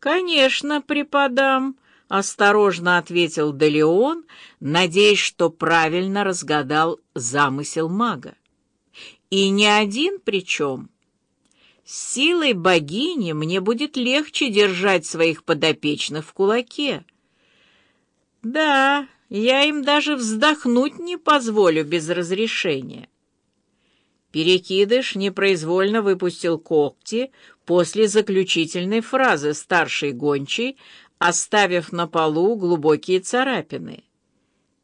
«Конечно, преподам», — осторожно ответил Делеон, надеясь, что правильно разгадал замысел мага. «И не один причем. С силой богини мне будет легче держать своих подопечных в кулаке. Да, я им даже вздохнуть не позволю без разрешения». Перекидыш непроизвольно выпустил когти после заключительной фразы старшей гончей, оставив на полу глубокие царапины.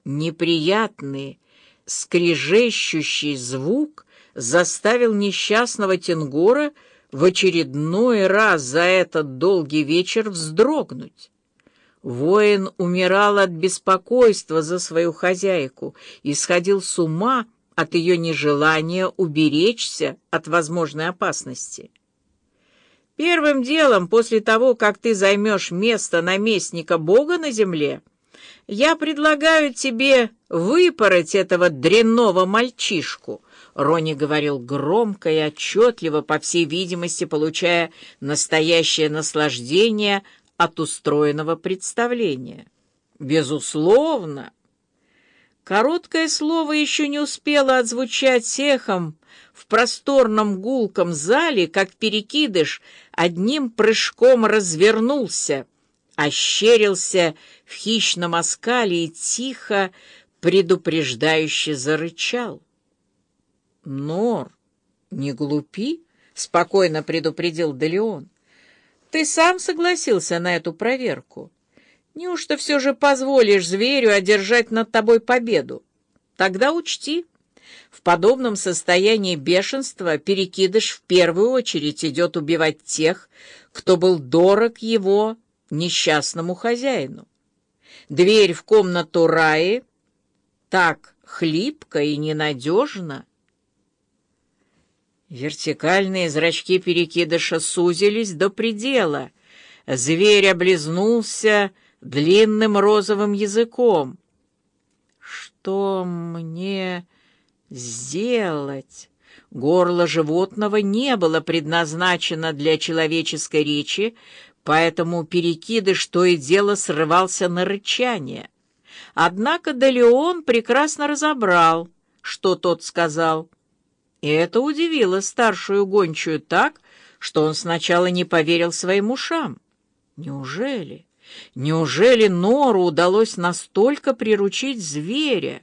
Неприятный, скрежещущий звук заставил несчастного Тенгора в очередной раз за этот долгий вечер вздрогнуть. Воин умирал от беспокойства за свою хозяйку и сходил с ума от ее нежелания уберечься от возможной опасности. Первым делом, после того, как ты займешь место наместника Бога на земле, я предлагаю тебе выпороть этого дрянного мальчишку, Рони говорил громко и отчетливо, по всей видимости, получая настоящее наслаждение от устроенного представления. «Безусловно!» Короткое слово еще не успело отзвучать эхом в просторном гулком зале, как перекидыш одним прыжком развернулся, ощерился в хищном оскале и тихо, предупреждающе зарычал. «Нор, не глупи», — спокойно предупредил Делеон. «Ты сам согласился на эту проверку. Неужто все же позволишь зверю одержать над тобой победу? Тогда учти, в подобном состоянии бешенства перекидыш в первую очередь идет убивать тех, кто был дорог его несчастному хозяину. Дверь в комнату Раи так хлипко и ненадежна. Вертикальные зрачки перекидыша сузились до предела. Зверь облизнулся, длинным розовым языком. «Что мне сделать?» Горло животного не было предназначено для человеческой речи, поэтому перекидыш то и дело срывался на рычание. Однако Делеон прекрасно разобрал, что тот сказал. И это удивило старшую гончую так, что он сначала не поверил своим ушам. Неужели? Неужели Нору удалось настолько приручить зверя?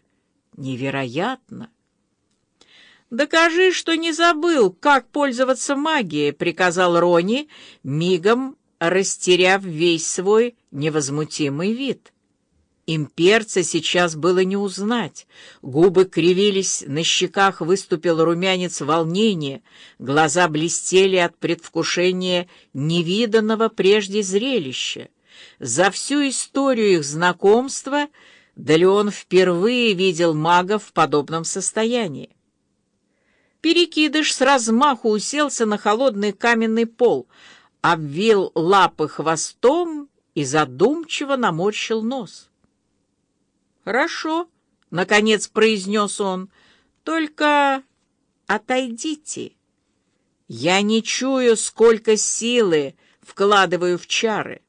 Невероятно! «Докажи, что не забыл, как пользоваться магией», — приказал Рони, мигом растеряв весь свой невозмутимый вид. Имперца сейчас было не узнать. Губы кривились, на щеках выступил румянец волнения, глаза блестели от предвкушения невиданного прежде зрелища. За всю историю их знакомства Далеон впервые видел мага в подобном состоянии. Перекидыш с размаху уселся на холодный каменный пол, обвил лапы хвостом и задумчиво наморщил нос. «Хорошо», — наконец произнес он, — «только отойдите. Я не чую, сколько силы вкладываю в чары».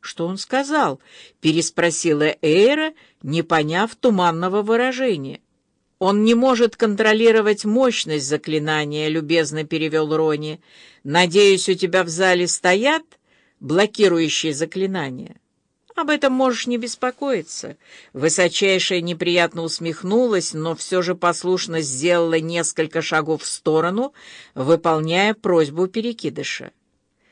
«Что он сказал?» — переспросила Эйра, не поняв туманного выражения. «Он не может контролировать мощность заклинания», — любезно перевел Рони. «Надеюсь, у тебя в зале стоят блокирующие заклинания?» «Об этом можешь не беспокоиться». Высочайшая неприятно усмехнулась, но все же послушно сделала несколько шагов в сторону, выполняя просьбу перекидыша.